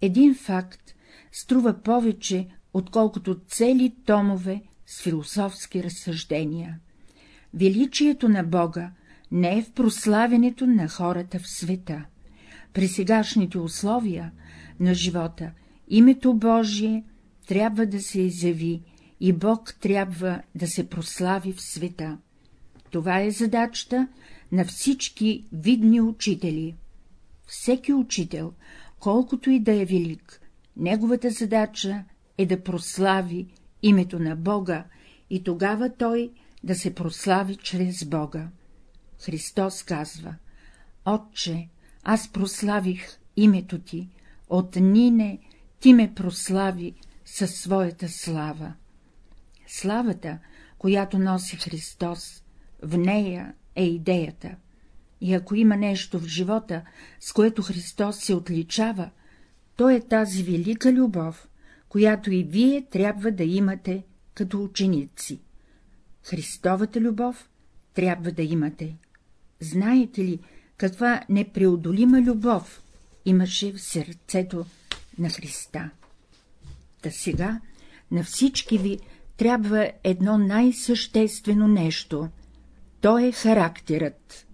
Един факт струва повече, отколкото цели томове с философски разсъждения. Величието на Бога не е в прославянето на хората в света. При сегашните условия на живота името Божие трябва да се изяви и Бог трябва да се прослави в света. Това е задачата на всички видни учители. Всеки учител, колкото и да е велик, неговата задача е да прослави името на Бога и тогава той да се прослави чрез Бога. Христос казва, Отче, аз прославих името ти, от Нине ти ме прослави със своята слава. Славата, която носи Христос, в нея е идеята. И ако има нещо в живота, с което Христос се отличава, то е тази велика любов, която и вие трябва да имате като ученици. Христовата любов трябва да имате. Знаете ли, каква непреодолима любов имаше в сърцето на Христа? Та сега на всички ви трябва едно най-съществено нещо — то е характерът.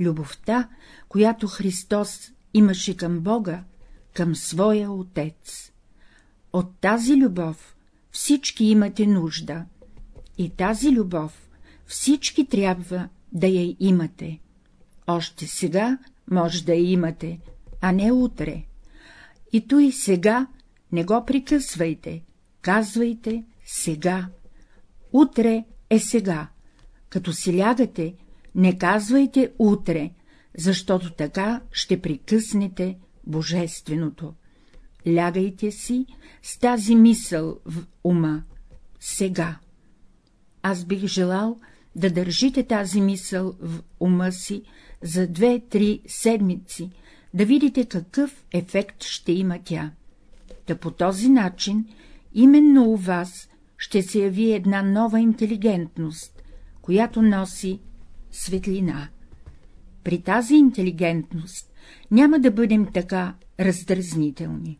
Любовта, която Христос имаше към Бога, към своя Отец. От тази любов всички имате нужда, и тази любов всички трябва да я имате. Още сега може да я имате, а не утре. И то и сега не го прекъсвайте, казвайте сега. Утре е сега. Като си лягате, не казвайте утре, защото така ще прекъснете Божественото. Лягайте си с тази мисъл в ума. Сега. Аз бих желал да държите тази мисъл в ума си за две-три седмици, да видите какъв ефект ще има тя. Да по този начин именно у вас ще се яви една нова интелигентност, която носи светлина. При тази интелигентност няма да бъдем така раздразнителни.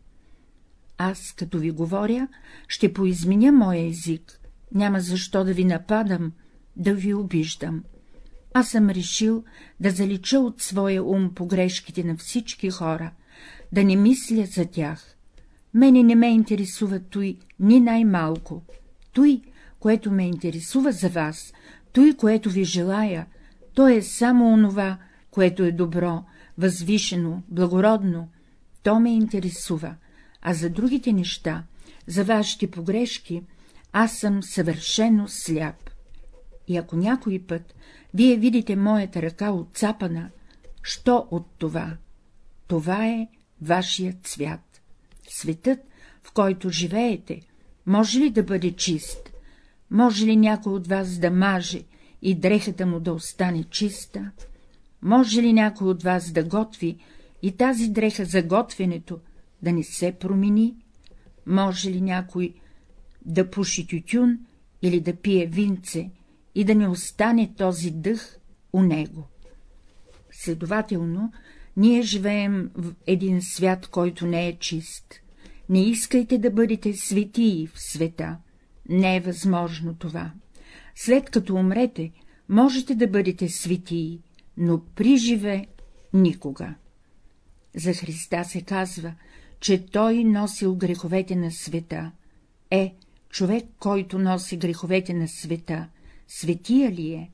Аз, като ви говоря, ще поизменя моя език, няма защо да ви нападам, да ви обиждам. Аз съм решил да залича от своя ум погрешките на всички хора, да не мисля за тях. Мене не ме интересува той ни най-малко. Той, което ме интересува за вас, той, което ви желая, то е само онова, което е добро, възвишено, благородно, то ме интересува, а за другите неща, за вашите погрешки, аз съм съвършено сляп. И ако някой път вие видите моята ръка отцапана, що от това? Това е вашият цвят. Светът, в който живеете, може ли да бъде чист? Може ли някой от вас да маже и дрехата му да остане чиста? Може ли някой от вас да готви и тази дреха за готвенето да не се промени? Може ли някой да пуши тютюн или да пие винце и да не остане този дъх у него? Следователно, ние живеем в един свят, който не е чист. Не искайте да бъдете светии в света. Не е възможно това. След като умрете, можете да бъдете светии, но при живе никога. За Христа се казва, че Той носил греховете на света. Е, човек, който носи греховете на света, светия ли е?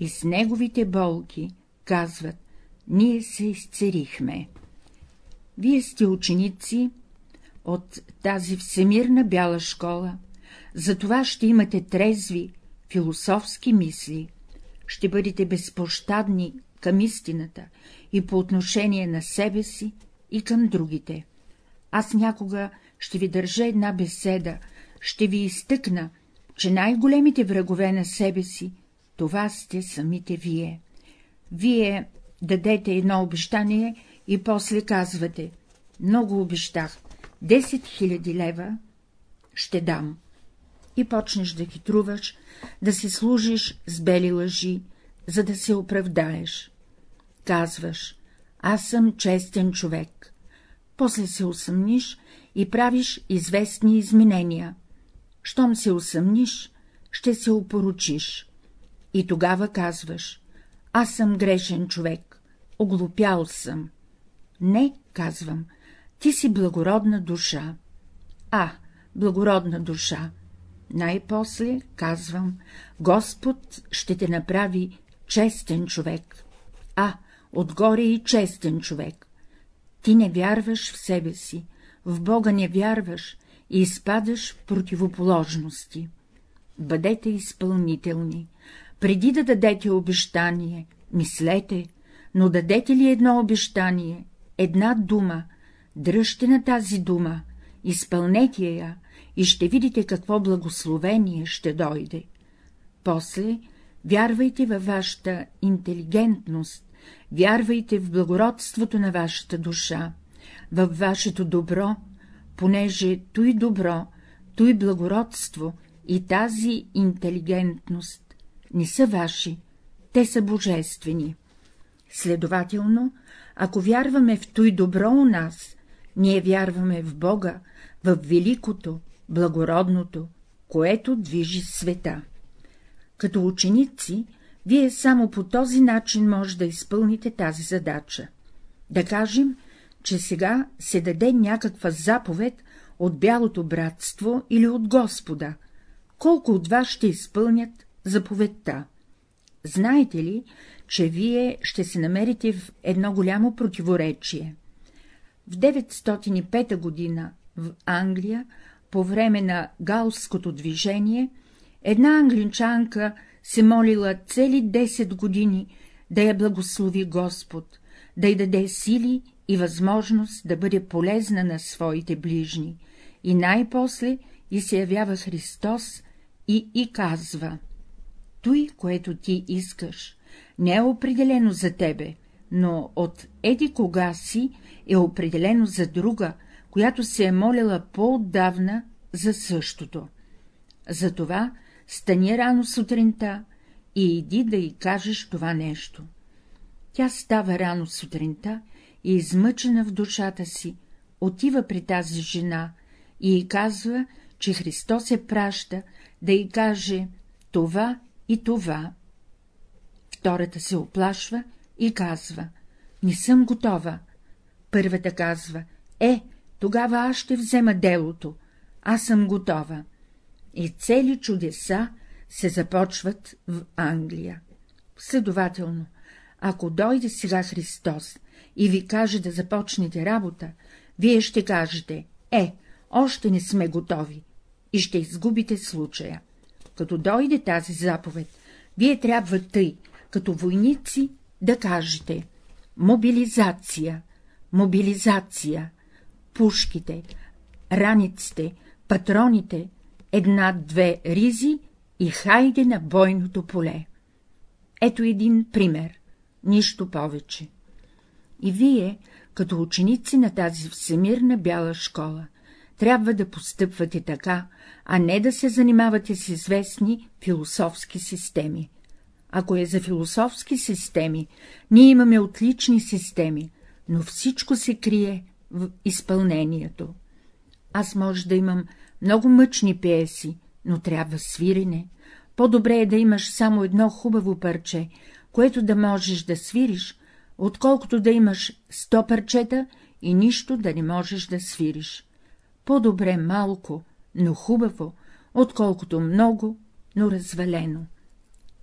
И с неговите болки, казват, ние се изцерихме. Вие сте ученици от тази всемирна бяла школа, затова ще имате трезви, философски мисли, ще бъдете безпощадни към истината и по отношение на себе си и към другите. Аз някога ще ви държа една беседа, ще ви изтъкна, че най-големите врагове на себе си, това сте самите вие. Вие дадете едно обещание и после казвате — много обещах, 10 000 лева ще дам. И почнеш да хитруваш, да си служиш с бели лъжи, за да се оправдаеш. Казваш — аз съм честен човек. После се усъмниш и правиш известни изменения. Щом се усъмниш, ще се опоручиш. И тогава казваш — аз съм грешен човек, оглупял съм. Не, казвам, ти си благородна душа. А, благородна душа. Най-после, казвам, Господ ще те направи честен човек. А, отгоре и честен човек. Ти не вярваш в себе си, в Бога не вярваш и изпадаш в противоположности. Бъдете изпълнителни. Преди да дадете обещание, мислете, но дадете ли едно обещание, една дума, дръжте на тази дума, изпълнете я и ще видите какво благословение ще дойде. После вярвайте във вашата интелигентност, вярвайте в благородството на вашата душа, във вашето добро, понеже той добро, той благородство и тази интелигентност не са ваши, те са божествени. Следователно, ако вярваме в той добро у нас, ние вярваме в Бога, в великото, благородното, което движи света. Като ученици, вие само по този начин може да изпълните тази задача. Да кажем, че сега се даде някаква заповед от бялото братство или от Господа. Колко от вас ще изпълнят заповедта? Знаете ли, че вие ще се намерите в едно голямо противоречие? В 905 година в Англия, по време на галското движение, една англичанка се молила цели 10 години да я благослови Господ, да й даде сили и възможност да бъде полезна на своите ближни, и най-после и се явява Христос и и казва — той, което ти искаш, не е определено за тебе, но от еди кога си е определено за друга, която се е молила по-отдавна за същото. Затова стани рано сутринта и иди да й кажеш това нещо. Тя става рано сутринта и, измъчена в душата си, отива при тази жена и й казва, че Христос се праща да й каже това и това. Втората се оплашва и казва — не съм готова. Първата казва — е, тогава аз ще взема делото, аз съм готова. И цели чудеса се започват в Англия. Следователно, ако дойде сега Христос и ви каже да започнете работа, вие ще кажете — е, още не сме готови, и ще изгубите случая. Като дойде тази заповед, вие трябва тъй, като войници, да кажете — мобилизация, мобилизация, пушките, раниците, патроните, една-две ризи и хайде на бойното поле. Ето един пример, нищо повече. И вие, като ученици на тази всемирна бяла школа, трябва да постъпвате така, а не да се занимавате с известни философски системи. Ако е за философски системи, ние имаме отлични системи, но всичко се крие в изпълнението. Аз може да имам много мъчни пиеси, но трябва свирене. По-добре е да имаш само едно хубаво парче, което да можеш да свириш, отколкото да имаш сто парчета и нищо да не можеш да свириш. По-добре малко, но хубаво, отколкото много, но развалено.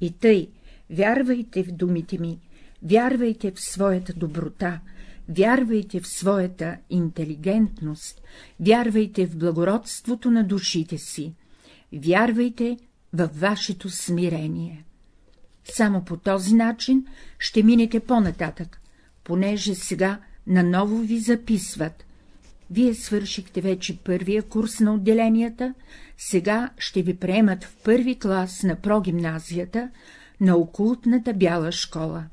И тъй, вярвайте в думите ми, вярвайте в своята доброта, вярвайте в своята интелигентност, вярвайте в благородството на душите си, вярвайте във вашето смирение. Само по този начин ще минете по-нататък, понеже сега наново ви записват. Вие свършихте вече първия курс на отделенията, сега ще ви приемат в първи клас на прогимназията, на окултната бяла школа.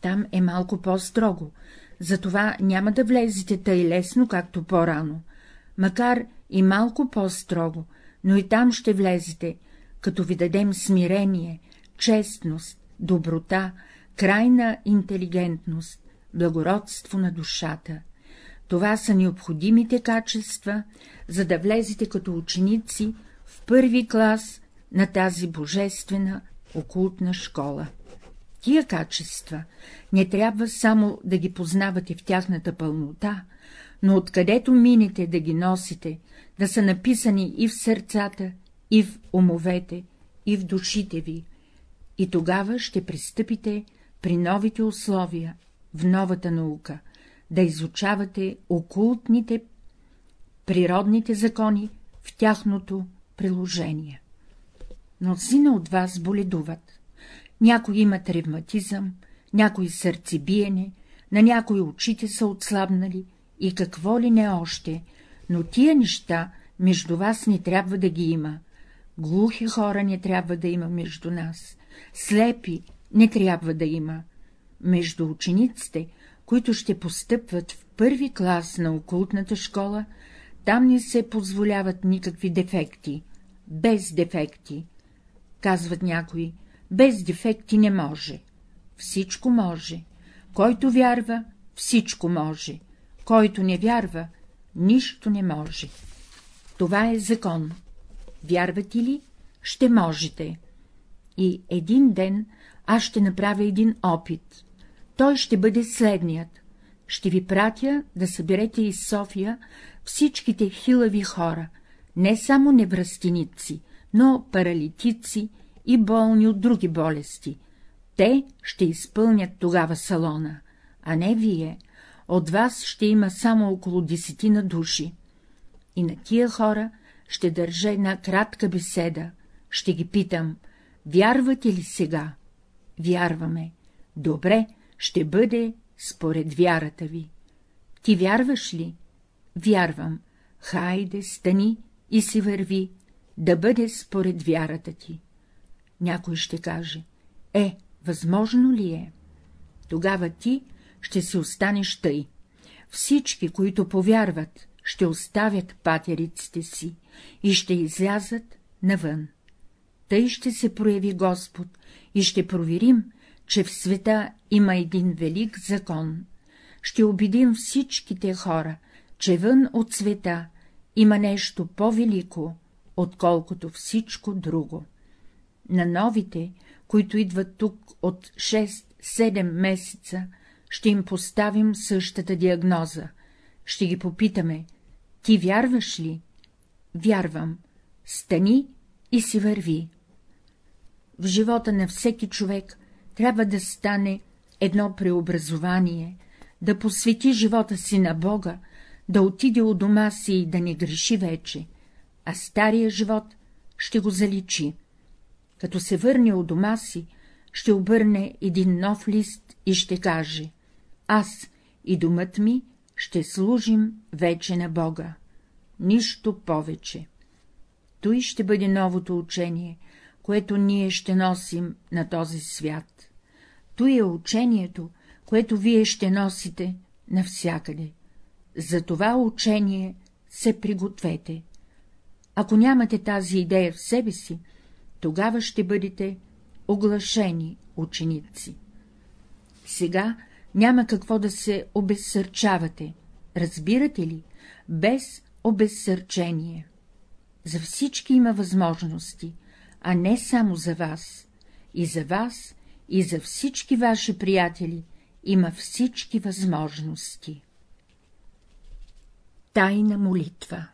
Там е малко по-строго, затова няма да влезете тъй лесно, както по-рано, макар и малко по-строго, но и там ще влезете, като ви дадем смирение, честност, доброта, крайна интелигентност, благородство на душата. Това са необходимите качества, за да влезете като ученици в първи клас на тази божествена окултна школа. Тия качества не трябва само да ги познавате в тяхната пълнота, но откъдето минете да ги носите, да са написани и в сърцата, и в умовете, и в душите ви, и тогава ще пристъпите при новите условия, в новата наука, да изучавате окултните, природните закони в тяхното приложение. Но сина от вас боледуват. Някои имат ревматизъм, някои сърцебиене, на някои очите са отслабнали и какво ли не още, но тия неща между вас не трябва да ги има. Глухи хора не трябва да има между нас, слепи не трябва да има. Между учениците, които ще постъпват в първи клас на окултната школа, там не се позволяват никакви дефекти, без дефекти. Казват някои, без дефекти не може. Всичко може. Който вярва, всичко може. Който не вярва, нищо не може. Това е закон. Вярвате ли, ще можете. И един ден аз ще направя един опит. Той ще бъде следният. Ще ви пратя да съберете из София всичките хилави хора, не само невръстеници, но паралитици и болни от други болести. Те ще изпълнят тогава салона, а не вие. От вас ще има само около десетина души. И на тия хора ще държа една кратка беседа, ще ги питам, вярвате ли сега? Вярваме. Добре, ще бъде според вярата ви. Ти вярваш ли? Вярвам. Хайде, стани и си върви, да бъде според вярата ти. Някой ще каже, е, възможно ли е? Тогава ти ще си останеш тъй. Всички, които повярват, ще оставят патериците си и ще излязат навън. Тъй ще се прояви Господ и ще проверим, че в света има един велик закон. Ще убедим всичките хора, че вън от света има нещо по-велико, отколкото всичко друго. На новите, които идват тук от 6-7 месеца, ще им поставим същата диагноза. Ще ги попитаме, ти вярваш ли? Вярвам. Стани и си върви. В живота на всеки човек трябва да стане едно преобразование, да посвети живота си на Бога, да отиде от дома си и да не греши вече, а стария живот ще го заличи. Като се върне от дома си, ще обърне един нов лист и ще каже — аз и домът ми ще служим вече на Бога. Нищо повече. Той ще бъде новото учение, което ние ще носим на този свят. Той е учението, което вие ще носите навсякъде. За това учение се пригответе. Ако нямате тази идея в себе си, тогава ще бъдете оглашени ученици. Сега няма какво да се обезсърчавате, разбирате ли, без обезсърчение. За всички има възможности, а не само за вас. И за вас, и за всички ваши приятели има всички възможности. Тайна молитва